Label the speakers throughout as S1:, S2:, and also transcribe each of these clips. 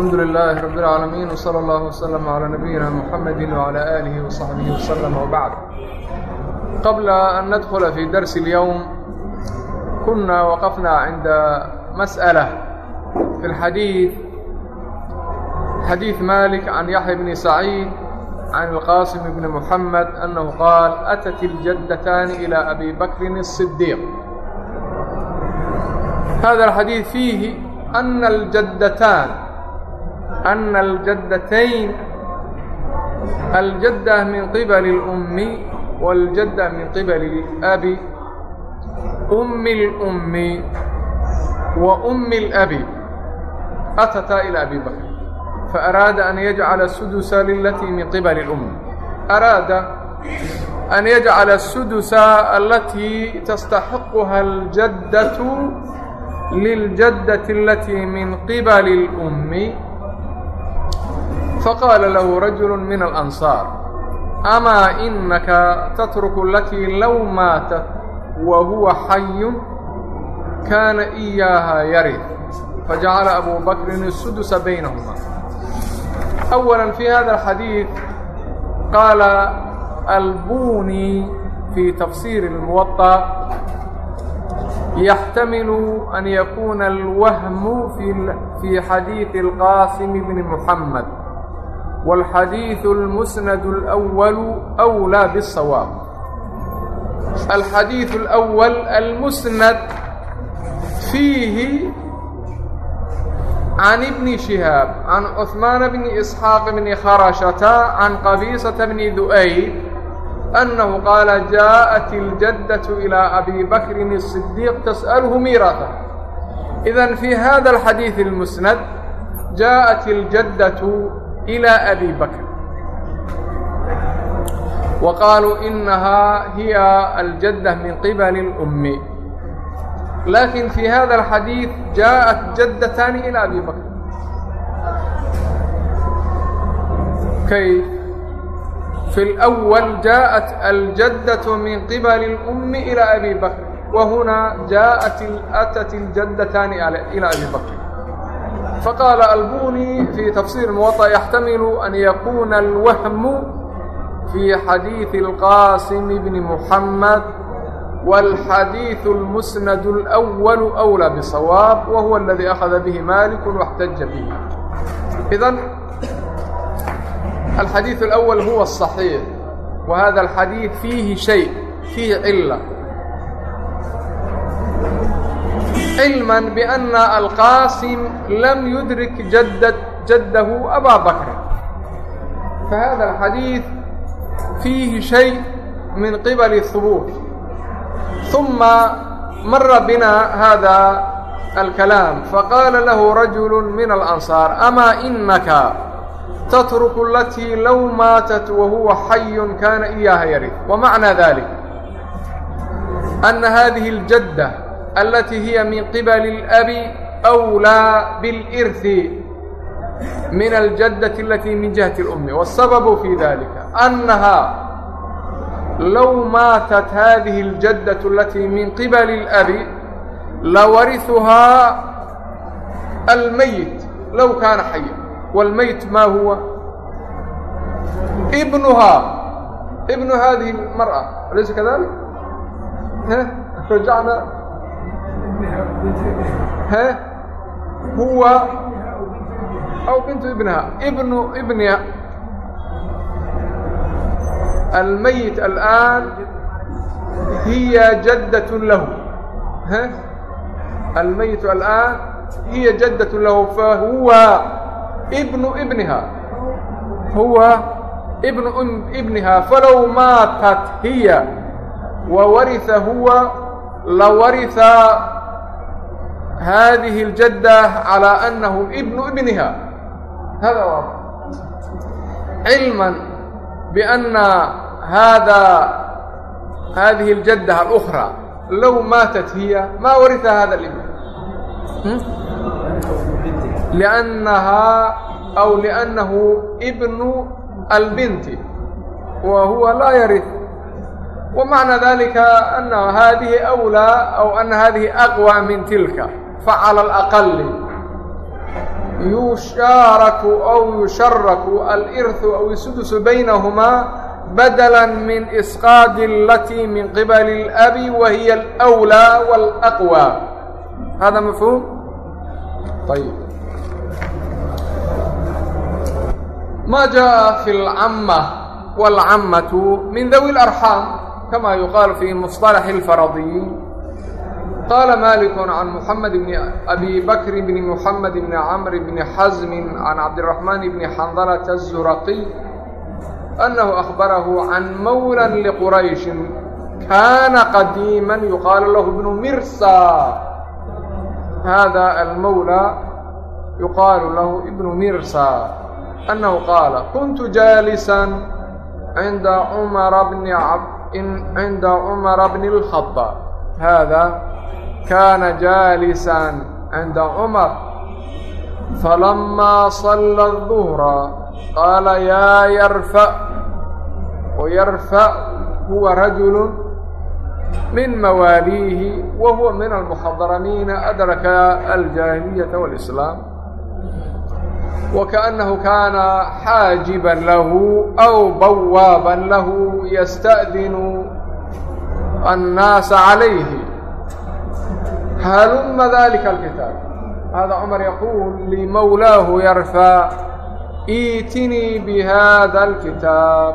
S1: الحمد لله رب العالمين وصلى الله وسلم على نبينا محمد وعلى آله وصحبه وsلم وبعد قبل أن ندخل في درس اليوم كنا وقفنا عند مسألة في الحديث حديث مالك عن يحيى بن سعيد عن القاسم بن محمد أنه قال أتت الجدتان إلى أبي بكر الصديق هذا الحديث فيه أن الجدتان أن الجدتين الجدة من قبل الأم والجدة من قبل الأب أم الأم وأم الأب أتتا إلى أبي بكر فأراد أن يجعل السدس للتي من قبل الأم أراد أن يجعل السدس التي تستحقها الجدة للجدة التي من قبل الأم faqaala lahu rajulu min alansaar amaa inaka tatruku latii low maatat wa huwa xayun kaana iyaaha yari fajacala abu bakrin الsudusa baynahuma أwala fي hada الxadiiث qaala albuni fي tafsir يحتمل أن يكون الوهم في fii xadiiثi اlqasim bni muxamed والحديث المسند الأول أولى بالصواب الحديث الأول المسند فيه عن ابن شهاب عن عثمان بن إسحاق بن خرشة عن قبيصة بن ذؤيب أنه قال جاءت الجدة إلى أبي بكر الصديق تسأله ميراثا إذن في هذا الحديث المسند جاءت الجدة إلى أbي بكر وqاalوا إنhا hiy الجدة min qبل الأm لكن في hذا الحadيiث جاءت جدتان إلى أbي بكر كيف في الأول جاءت الجدة من قبل الأم إلى أبي بكر وهنا جاءت أتت الجدتان إلى أبي بكر فقال البوني في تفسير الموطأ يحتمل أن يكون الوهم في حديث القاسم بن محمد والحديث المسند الأول أولى بصواب وهو الذي أخذ به مالك واحتج به إذا الحديث الأول هو الصحيح وهذا الحديث فيه شيء فيه علة xilma bana alqaasim lam yudrik jaddahu abaa bakrin fahada alxadiid fiihi shay min qibali hubuut ثuma mara bina hada alkalaam. Faqaala lahu rajulu min alansaar amaa inaka tatruku alatii low maatat wa huwa xayun kaana iyaaha yarid wa macnaa dalik ana hadihi اljadda التي هي من قبل الأب أولى بالإرث من الجدة التي من جهة الأم والسبب في ذلك أنها لو ماتت هذه الجدة التي من قبل الأب لورثها الميت لو كان حيا والميت ما هو ابنها ابن هذه المرأة أليس كذلك؟ رجعنا he? Huwa? Aw bintu ibniha. Ibnu ibniha. Almayit alaan hiya jaddat lahu. He? Almayitu alaan hiya jaddat lahu fahuwa ibnu ibniha. Huwa ibnu um, ibniha. Falow maatat hiya wawaritha huwa lawaritha hadihi اljadة calى anahu bnu ibniha hada waa cilma bana hada hadihi اljadة اlأkrى low maatat hiya ma wariha hada اibn لأnnaha aw لأnnahu bnu albinti wa huwa laa yarih ومaعna dalika أn hadihi أwlى aw ana hadihi aqwى min tilka facala alaqali yushaaraku ow yusharaku alirhu aw isudusu baynahumaa badala min isqaadi alatii min qibali اlabi wa hiya alأwlى wاlaqwى hada mafhuum ayb ma jaءa fi اlcamma wاlcammatu min dawi اlarxaam kama yuqaalu fi musطalax اlfaradiyin qاla malik can mحamed bn abi bakr bn mحamed bn cmr bn xaزm can cabdالرaحman bn xandlة الzuraqي أnhu أخbarahu can mawlى لqrayشhi kana qadiima yuqaalu lah bn mirsa hada almawlى yuqaalu lahu bn mirsa أnnahu qaala kuntu jaalisan cinda cumara bni cinda cumara bni الkhaطaab hada kaana jaalisan cinda cumar falamaa salla aلduhra qaala yaa yarfac wayarfac huwa rajulu min mawaaliihi wa huwa min almuxadaramiina adraka aljaahiliyata wاlislaam wa kaأnnahu kaana xaajiban lahu aw bawaaban lahu yasta'dinu annaasa calayhi haluma dalika alkitaab. Hada cumar yaquul limawlaahu yarfa iitinii bihada alkitaab.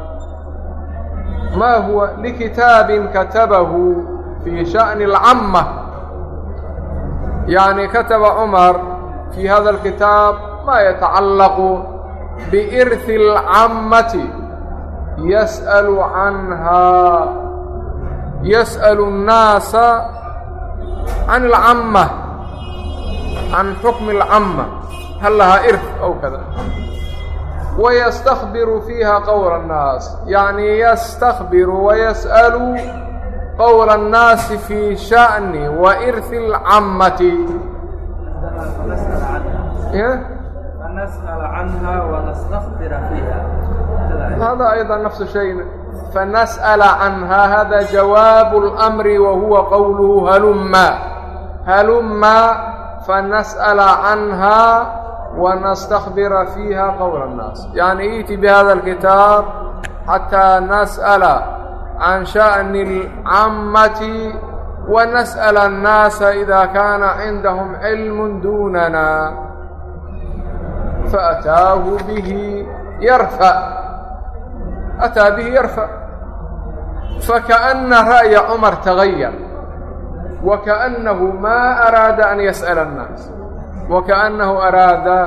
S1: Ma huwa likitaabin katabahu fii sha'ni alcamma yacni kataba cumar fii hada alkitaab ma yatacallaqu biirhi alcammati yas'alu canhaa yas'alu annaasa can alcamma can xukmi alcamma hal lahaa irf ow kada wayastakbiru fiiha qowla annaas yacni yastakbiru wayas'alu qowla annaasi fii sha'ni wa irhi alcammati هذا أيضا نفس shayna fanas'ala canhaa hada jawaabu اlmri wa huwa qowluhu halumma halumma fanas'ala canhaa wanastakbira fiiha qowla اnnaas yacni i'ti bihada اlkitaab xataa nas'ala can sha'ni اlcammati wanas'ala اnnaasa ida kaana cindahum cilmu dunana faataahu bihi yarfa ataa bihi yarfa fakaأna ra'ya cumar tagayar wakaأnnahu maa araada an yas'ala الnaas wakaأnnahu araada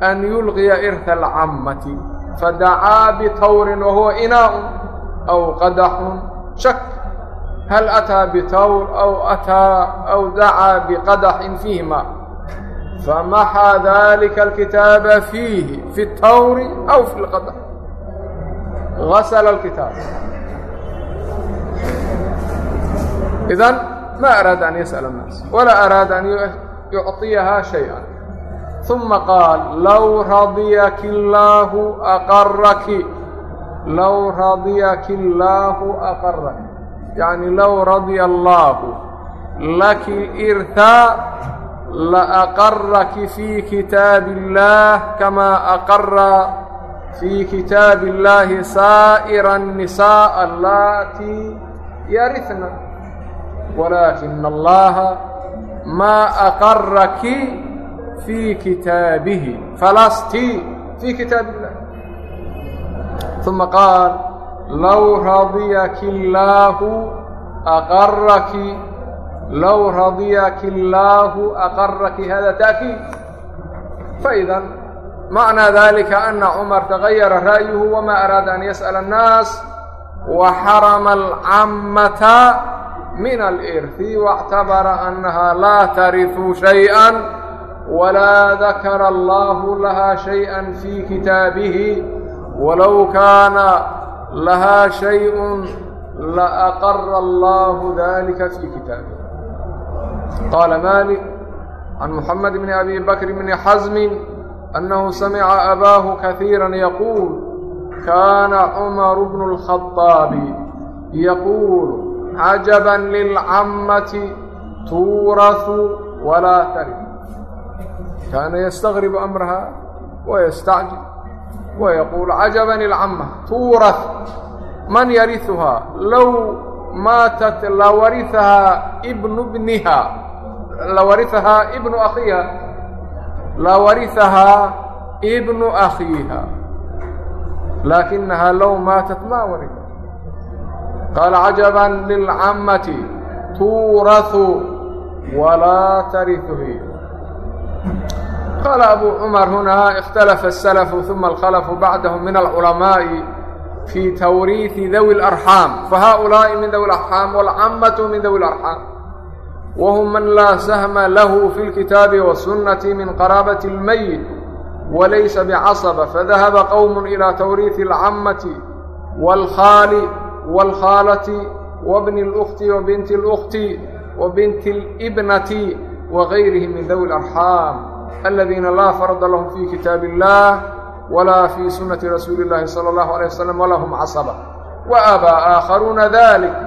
S1: an yulqiya irha alcammati fadacaa bitawrin wahuwa inaa'un aw qadaxun shak hal ataa bitawr aw ataa aw dacaa biqadaxin fiihi maa famaxaa dalika alkitaaba fiihi fi اtawri aw fi اlqadax asl اkitaab idan ma araada an yasأl الnaas walaa araada an yucطiyahaa شhayئa ثuma qaal low radiyaki اllaahu aqaraki low radiyaki اllaahu aqaraki yaعni low radya اllaahu laki اlirthaa laaqaraki fii kitaabi اllaah kamaa aqara في kitaaب اللahi sائر النساء الlatي yariثna ولakiن اللaha ma أqرki في kitaabihi flsti في kitaaب الlah ثuma qاaل low radiyaki الlahu أqرki low radiyaki الlahu أqرki hada تأkيid فإdا macnaa dalika ana cumar tagayara ra'yuhu wamaa araada an yas'ala annaas waxarama alcammata min alirhi waاctabara annaha laa tarifu shayئa walaa dakara allahu lahaa shayئa fii kitaabihi walow kaana lahaa shayء laaqara allahu dalika fii kitaabihi qaala malik عن محمد بن أبي بكر بن حزم أنه سمع أباه كثيرا يقول كان عمر بن الخطاب يقول عجبا للعمة تورث ولا ترث كان يستغرب أمرها ويستعجب ويقول عجبا العمة تورث من يرثها لو ماتت لورثها ابن ابنها لورثها ابن أخيها lawarihahaa bnu akhiiha laakinahaa low maatat maa warisa qaala cajaba lilcammati tuurahu walaa tariu hiy qaala abu cumar hunaa ikhtalafa الsalafu uma alkhalafu bacdahm min alculamaaءi fii tawriiثi dawi اlarxaam fahaؤulaaءi min dawi اlarxaam wاlcammatu min dawi اlarxaam وهم من لا سهم له في الكتاب والسنة من قرابة الميت وليس بعصبة فذهب قوم إلى توريث العمة والخال والخالة وابن الأخت وبنت الأخت وبنت الإبنة وغيرهم من ذوي الأرحام الذين لا فرض لهم في كتاب الله ولا في سنة رسول الله صلى الله عليه وسلم ولهم عصبة وأبى آخرون ذلك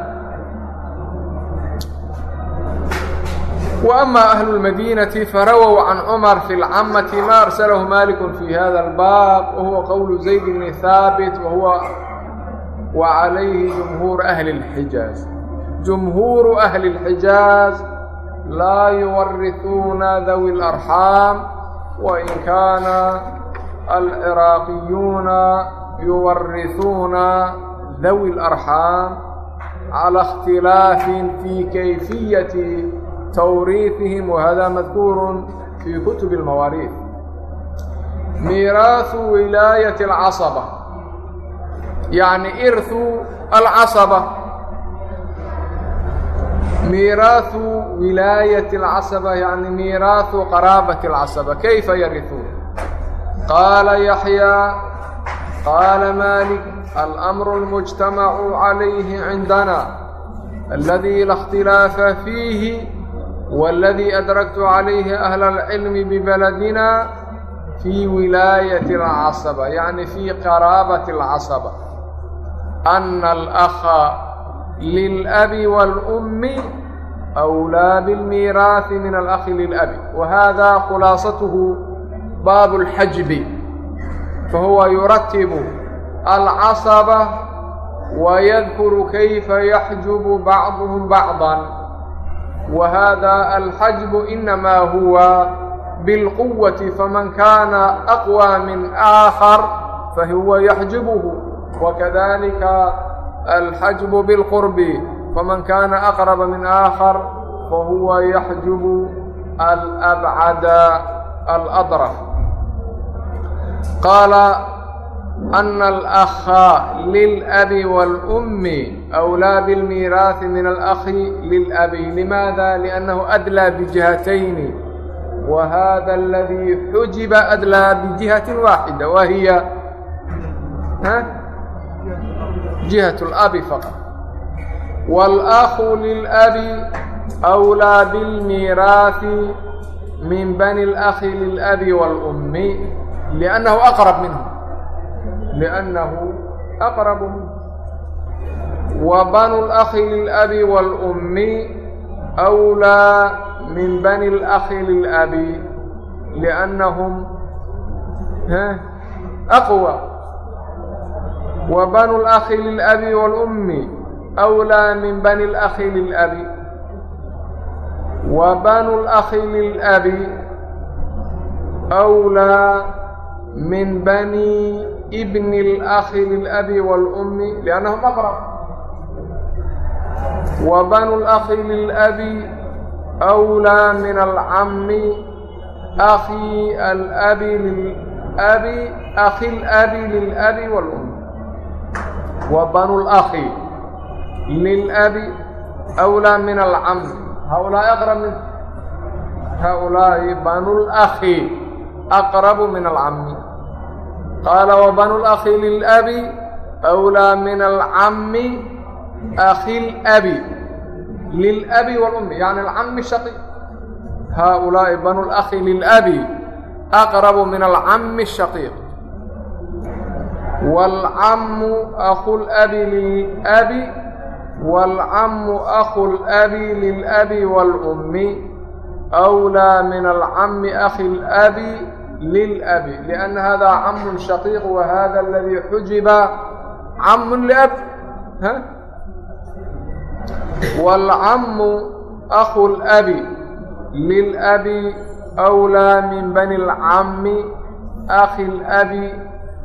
S1: وأmا أهل المdينة فrawوا عن عمر في الcmة ما أرسله مالك في هذا الباب وهو قول زيد بن hاaبت وهuوa وعaليه جمهور أهل الحجاز جمهور أهل الحجاز لا يورثون ذوي الأرحام وإن كان العراقيون يورثون ذوي الأرحام على اختلاف في كيفية twriifihim wahada madkuurun fii kutubi اlmawaariif miiraahu wilaayati اlcasaba yacni irhu alcasaba miiraahu wilaayati اlcasaba yani miiraahu qaraabati اlcasaba kayfa yarihuun qaala yaxyaa qaala malik alأmru اlmujtamacu عalayhi cindana aladi la اkhtilaafa fiihi waladii adraktu calayhi ahla alcilmi bibaladina fii wilaayati alcasaba yacni fii qaraabati alcasaba ana alakha lilabi wاlummi أwlىa bاlmiiraaثi min alakhi lilabi wa hada khulaasatuhu baabu اlxajbi fahuwa yuratibu alcasaba wayadkuru kayfa yaxjubu bacduhum bacضa وهذا الحجب إنما هو بالقوة فمن كان أقوى من آخر فهو يحجبه وكذلك الحجب بالقرب فمن كان أقرب من آخر فهو يحجب الأبعد الأضرف قال أن الأخ للأب والأم أولى بالميراث من الأخ للأب لماذا؟ لأنه أدلى بجهتين وهذا الذي حجب أدلى بجهة واحدة وهي ها؟ جهة الأب فقط والأخ للأب أولى بالميراث من بني الأخ للأب والأم لأنه أقرب منهم لأنه أقرب وبنو الأخ للأب والأم أولى من بني الأخ للأب لأنهم أقوى وبنو الأخ للأب والأم أولى من بني الأخ للأب وبنو الأخ للأب أولى من بني bn اlأhi lilabi wاlأmi لannahum aqrab wabanu اlأhi lilabi أwlىa min alcami أhi alabi lilabi أhi اlabi lilabi wاlأmi wabanu اlأhi lilabi أwlىa min alcami haulaaءi aqrab min haulaa'i banu اlأhi aqrabu min alcami qaala wabanu lakhi lilabi wlaa min alcammi akhi labi lilabi walummi yani alcammi shaqi haaulaa'i banu lakhi lilabi aqrabu min alcammi shaqiiq waalcammu aku labi lilabi waalcammu aku labi lilabi waalummi wlaa min alcammi akhi labi lilabi liأn hada camun shaqiiq wa hada aladii xujiba camun liab wاlcamu aku اlabi lilabi أwlىa min bani اlcami aki اlabi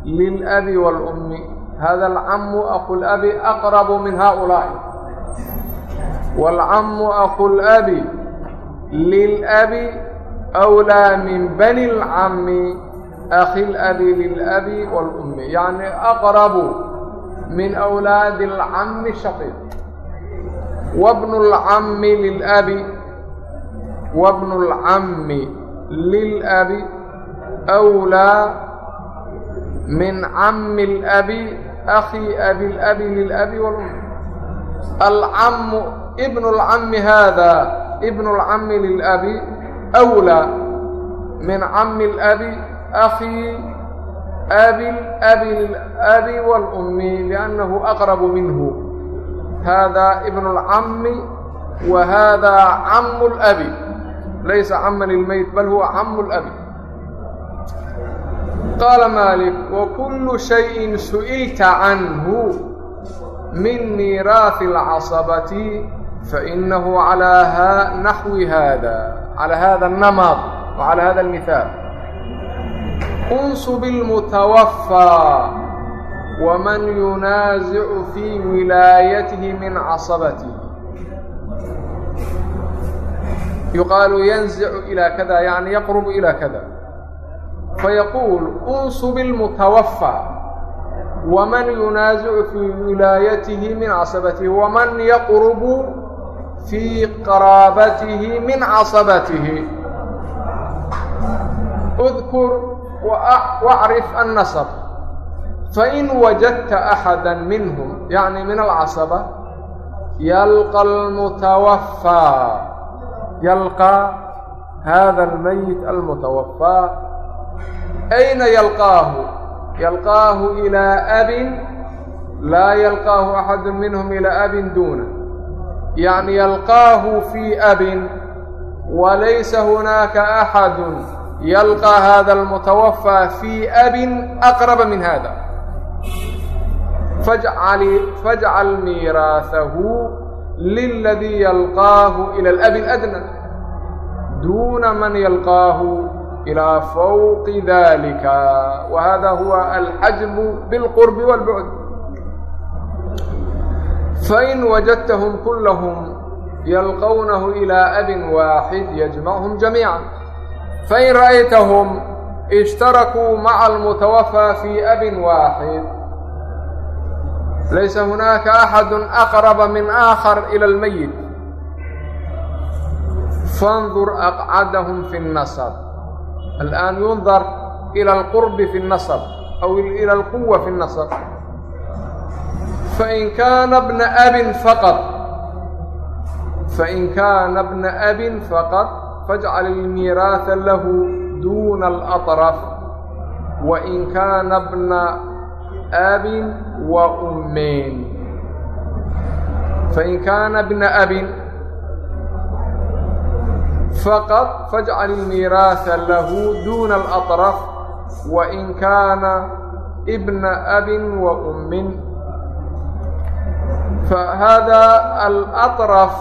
S1: lilabi wاlأmi hada alcamu aku اlabi aqrabu min haؤulaaءi wاlcamu aku اlabi lilabi أwlىa min bni اlcami akhi اlabi lilabi wاlأmi yani aqrabu min أwlaadi اlcami shaqiiq wabnu اlcami lilabi wabnu اlcami lilabi أwlىa min cami اlabi akhi abi اlabi lilabi wاlأmi alcamu bn اlcami hada bn اlcami lilabi أwlى min cami اlأbi أkhi abi اlأbi liلأbi wاlأmi لأnnahu أqرb minhu hada ibn اlcami wa hada cam اlأbi laysa caman اlmeyt bal huwa cam اlأbi qaala malik wkulu شhayءi suئilta canhu min miiraaثi اlcasabati فإنه على ها نحو هذا على هذا النمط وعلى هذا المثال انصب المتوفى ومن ينازع في ولايته من عصبته يقال ينزع إلى كذا يعني يقرب إلى كذا فيقول انصب المتوفى ومن ينازع في ولايته من عصبته ومن يقرب fii qaraabatihi min casabatihi udkur wacrif annasab fain wajadta axada minhum yacni min alcasaba yalqa almutawafaa yalqaa hada almayit almutawafaa ayna yalqaahu yalqaahu ilaa abin laa yalqaahu axadu minhum ilaa abin duuna يعني يلقاه في أب وليس هناك أحد يلقى هذا المتوفى في أب أقرب من هذا فاجعل, فاجعل ميراثه للذي يلقاه إلى الأب الأدنى دون من يلقاه إلى فوق ذلك وهذا هو الحجب بالقرب والبعد fain wajadtahum kullahum yalqawnahu ilaa abin waaxid yajmachum jamiica fain ra'aytahum ishtarakuu maca almutawafaa fii abin waaxid laysa hunaaka axadu aqraba min aakhar ila almayit fandur aqcadahum fi اnnasab alآan yundar ila alqurbi fi اnnasab aw ila alquwa fi اnnasab fain kaana bna abin faqad fain kaana bna abin faqad fajcal ilmiiraatha lahu duuna alaطraf wain kaana bna abin wa ummeen fain kaana bna abin faqad fajcal ilmiiraatha lahu duuna alaطraf wain kaana bna abin wa ummin فهذا الأطرف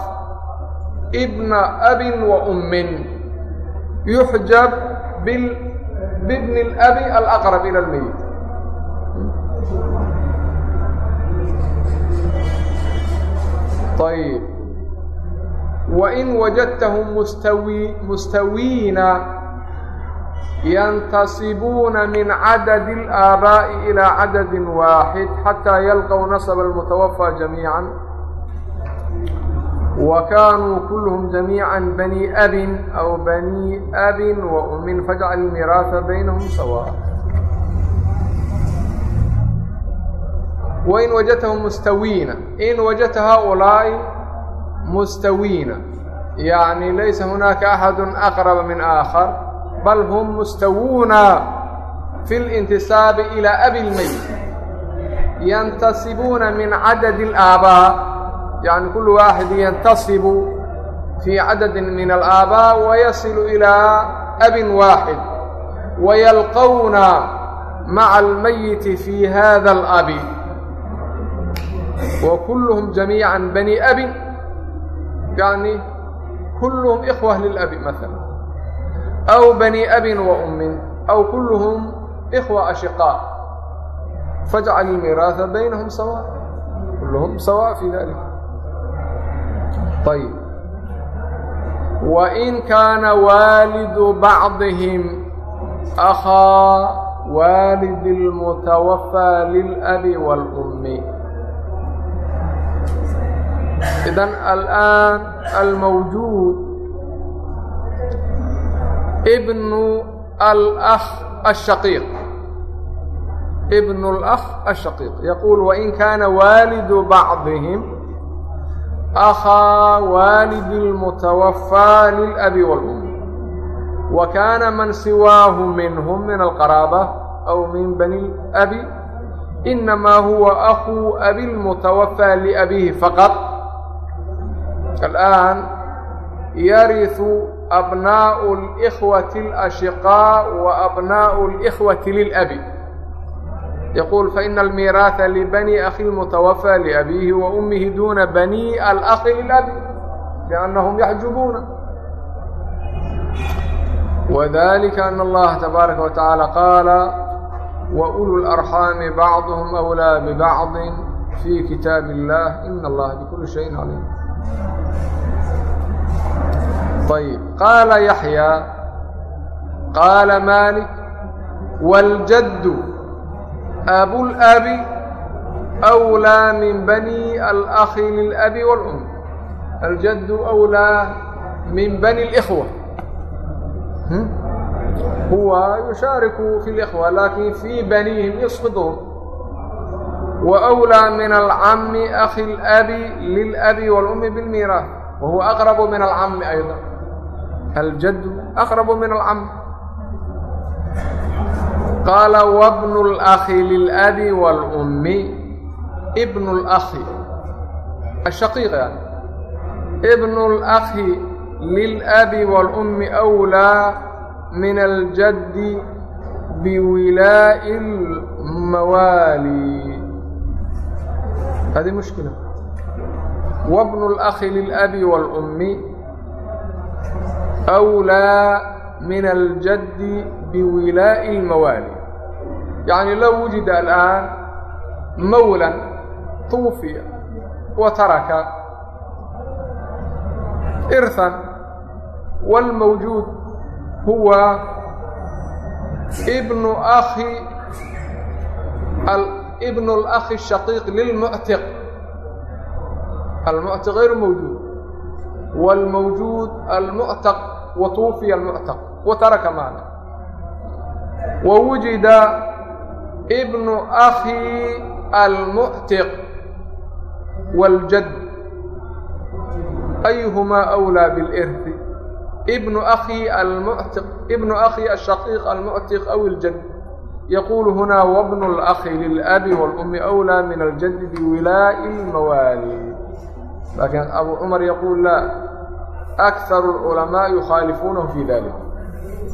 S1: ابن أب وأم يحجب بال... بابن الأب الأقرب إلى الميت طيب وإن وجدتهم مستوي مستوين yntasibuuna min cadad اlaabaaءi ilىa cadadi waaxid xataa yalqow nasb اlmutawafى jamiica wakaanuu kulhm jamiica bani abin aw bani abin wamin fajcal miraaha baynhm sawa wain wajadtahum mustawiina in wajadta haulaa'i mustawiina yani laysa hunaaka axadu aqraba min aakar bal hum mustawuuna fi اlintisaabi ilaa abi اlmayt yantasibuuna min cadad اlaaabaa yani kulu waaxid yantasibu fii cadadin min alaabaa wayasilu ilaa abin waaxid wayalqawna maca almayiti fii hada alabi wa kulluhum jamiican bani abin yani kulluhum ikhwa lilabi maala aw bani abin wa ummin aw kulluhum ikhwa ashiqaa fajcal ilmiraatha baynahum sawa kulluhum sawa fii dalik ayib wain kaana waalidu bacdihim akhaa waalidi اlmutawafaa lilabi wاlummi idan alaan almawjuud ibnu alakh ashaqiiq ibnu alakh ashaqiiq yaquul wain kaana waalidu bacdihim akhaa waalidi اlmutawafaa lilabi wاlum wa kaana man siwaahu minhum min alqaraaba aw min bani اlabi inamaa huwa akuu abi اlmutawafaa liabihi faqad alآan yariu abnaau اlkhwati اlashiqaa waabnaau اlkhwati lilabi yaquul faina almiiraaha libani akhi mutawafaa liabiihi waummihi duna bani alakhi lilabi liannahum yaxjubuuna wadalika ana allaha tabaaraka wa tacaala qaala waulu larxaami bacduhum awlaa bibacdi fii kitaabi اllah ina allaha bikuli shayin caliim ayb qaala yaxyaa qaala maalik waaljaddu aabulabi awlaa min bani alakhi lilabi wاlum aljaddu wlaa min bani اlkhwa huwa yushaariku fi اlkhwa laakin fii baniihim yusqidhum wأwlىa min alcami akhi اlabi lilabi wاlumi biاlmiiraah wahuwa aqrabu min alcami ayضa aljaddu aqrabu min alcamd qaala wabnu اlakhi lilabi wاlummi bnu اlakhi ashaqiiqa ibnu اlakhi lilabi wاlummi أwlaa min aljaddi biwilaa'i اlmawaali hadi mushkila wabnu اlakhi lilabi wاlummi أwlىa min اljadi biwilaaءi اlmawaali yacni low wujida alآan mawlan tuwfiya wa taraka irhan wاlmawjuud huwa bnu akhi ibn اlأkhi الshaqiiq lilmuctiq almuctiq غayr mawjuud wاlmawjuud almuctaq wa tuwufiya almuctaq wa taraka maala wa wujida ibnu akhi almuctiq waaljad ayuhumaa awlaa bilirdi ibnu akhi almuctiq ibnu akhi ashaqiiq almuctiq aw iljad yaquulu hunaa wabnu اlakhi lilabi wاlumi awlaa min aljadi biwilaa'i اlmawaali laakiin abu cumar yaquul laa أكثر العلماء يخالفونهم في ذلك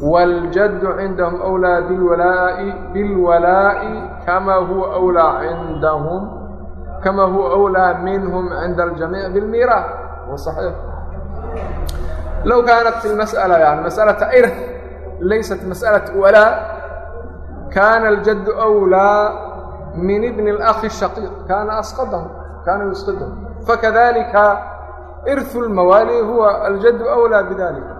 S1: والجد عندهم أولى بالولاء بالولاء كما هو أولى عندهم كما هو أولى منهم عند الجميع بالميراث هو صحيح لو كانت المسألة يعني مسألة إرث ليست مسألة ولاء كان الجد أولى من ابن الأخ الشقيق كان أسقطه كان يسقطه فكذلك irثu اlmawaalii huwa aljadu أwlىa bidalika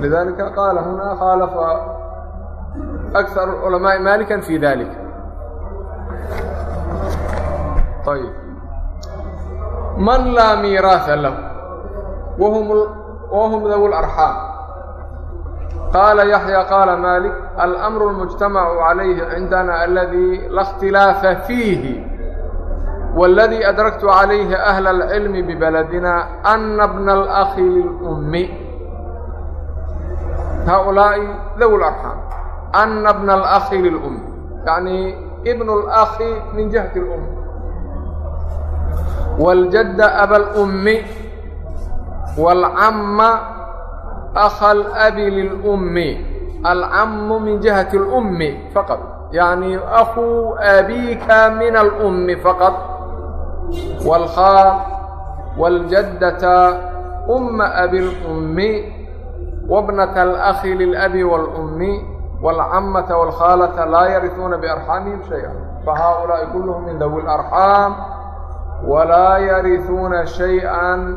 S1: lidalika qaala hunaa khaalafa أkar culamaaءi malikan fi dalika ayb man laa miiraaثa lahu wahum dawu اlarxaam qaala yaxya qaala malik alأmru اlmujtamacu عalayhi cindana aladii la اkhtilaafa fiihi wاladii adragtu calayhi ahla اlcilmi bbaladina ana bna اlأkhi lilأmi haaulaa'i dow اlarxaam ana bna اlأkhi lilأm yacnii ibn اlأkhi min jihati اlأm wاljadda aba اlأmi wاlcama akha اlabi lilأmi alcamu min jihati اlأmi faqad yacnii akuu abiika min اlأmi faqad والخال والجدة أم أبي الأم وابنة الأخ للأب والأم والعمة والخالة لا يرثون بأرحامهم شيئا فهؤلاء كلهم من ذوي الأرحام ولا يرثون شيئا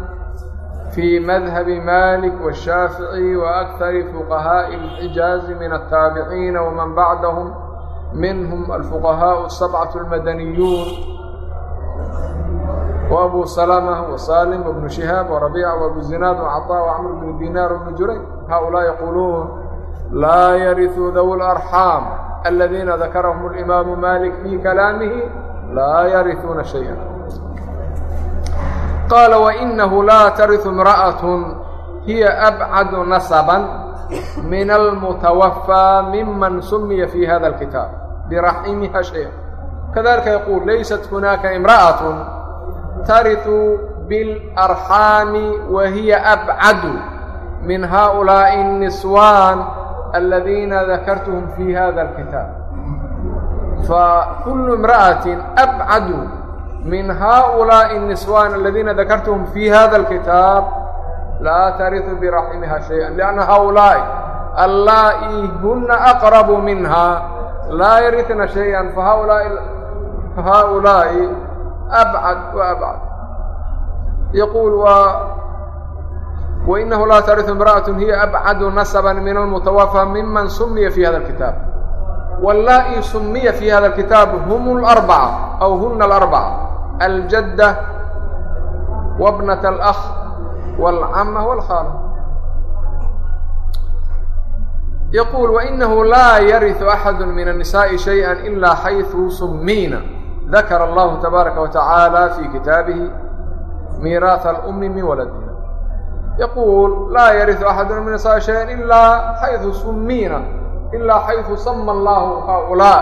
S1: في مذهب مالك والشافعي وأكثر فقهاء الحجاز من التابعين ومن بعدهم منهم الفقهاء السبعة المدنيون وأbو سلمة وsالم وبن شiهاaب وربيعة وأbو زiناad وcطاء وcمر بن دينار وابن juray هؤلاء يقولون لا يرث dو الأرحام الذين ذكرهم الإمام مالك في كلامه لا يرثون شيئا قال وإنه لا ترث امرأة هي أبعد نسبا من المتوفى ممن سمي في هذا الكتاب برحمها شhayئا kadalika yaquul laysat hunaaka imra'atun taritu biاlarxaami wa hiya abcadu min haؤulaaءi الniswaan aladiina dakartuhum fi hada اlkitaab fakulu imra'ati abcadu min haؤulaaءi الniswaan aladiina dakartuhum fi hada اlkitaab laa taritu biraximiha shayئa liأnna haؤulaaءi allaa'i huna aqrabu minha laa yarihna shayئa fahaulaaءi haaulaa'i abcad wa abcad yaquul waa wainahu laa tariu imra'aة hiya abcadu nasba min almutawafى miman sumiya fi hada اkitaab wallaa'i sumiya fi hada اlkitaab hum اlarbaca aw huna alarbaca aljadda wabnaة اlأh wاlcama wاlkhaala yaquul wainahu laa yariu axadu min الnisaaءi shayئa ila xayثu sumiina dakara allahu tabaaraka wa tacaala fii kitaabihi miiraatha alummi min waladiha yaquul laa yariu axaduna min saa shayan ilaa xayu summiina ilaa xayu sama allahu haaulaa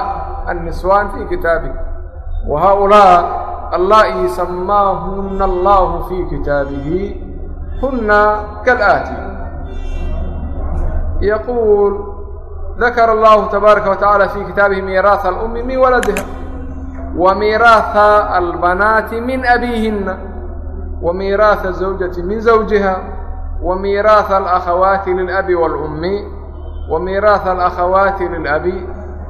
S1: anniswaan fii kitaabihi wa haaulaa allaa-i samaahunna allahu fii kitaabihi huna kalaati yaquul dakara allahu tabaaraka wa tacaala fii kitaabihi miiraatha alummi min waladiha وميراث البنات من أبيهن وميراث الزوجة من زوجها وميراث الأخوات للأب والأم وميراث الأخوات للأب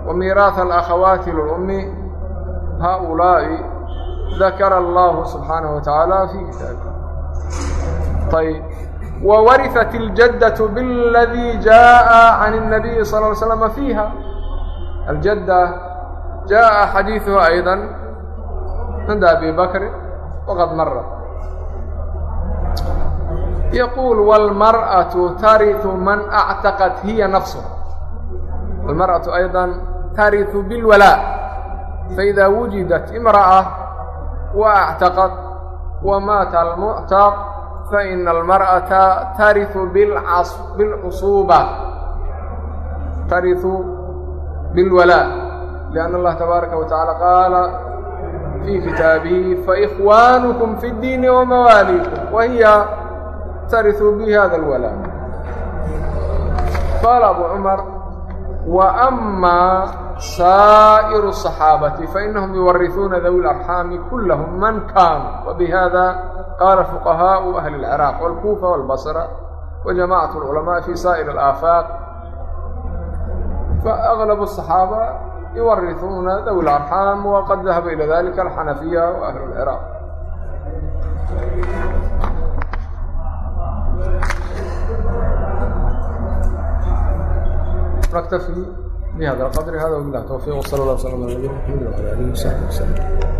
S1: وميراث الأخوات للأم هؤلاء ذكر الله سبحانه وتعالى في كتابه طيب وورثت الجدة بالذي جاء عن النبي صلى الله عليه وسلم فيها الجدة جاء xadيiثه أيضا عند أبي بكر وqad mرa يقول والمرأة ترث من أعتقت هي نفسه المرأة أيضا ترث بالولاء فإذا وجدت امرأة وأعتقت ومات المعتق فإن المرأة ترث بالعص بالعصوبة ترث بالولاء لأن الله تبارك وتعالى قال في كتابه فإخوانكم في الدين ومواليكم وهي ترث بهذا الولاء قال أبو عمر وأما سائر الصحابة فإنهم يورثون ذوي الأرحام كلهم من كان وبهذا قال فقهاء أهل العراق والكوفة والبصرة وجماعة العلماء في سائر الآفاق فأغلب الصحابة يورثون ذوي الأرحام وقد ذهب إلى ذلك الحنفية وأهل العراق نكتفي بهذا القدر هذا وبالله توفيق وصلى الله وسلم على نبينا محمد وعلى اله وصحبه وسلم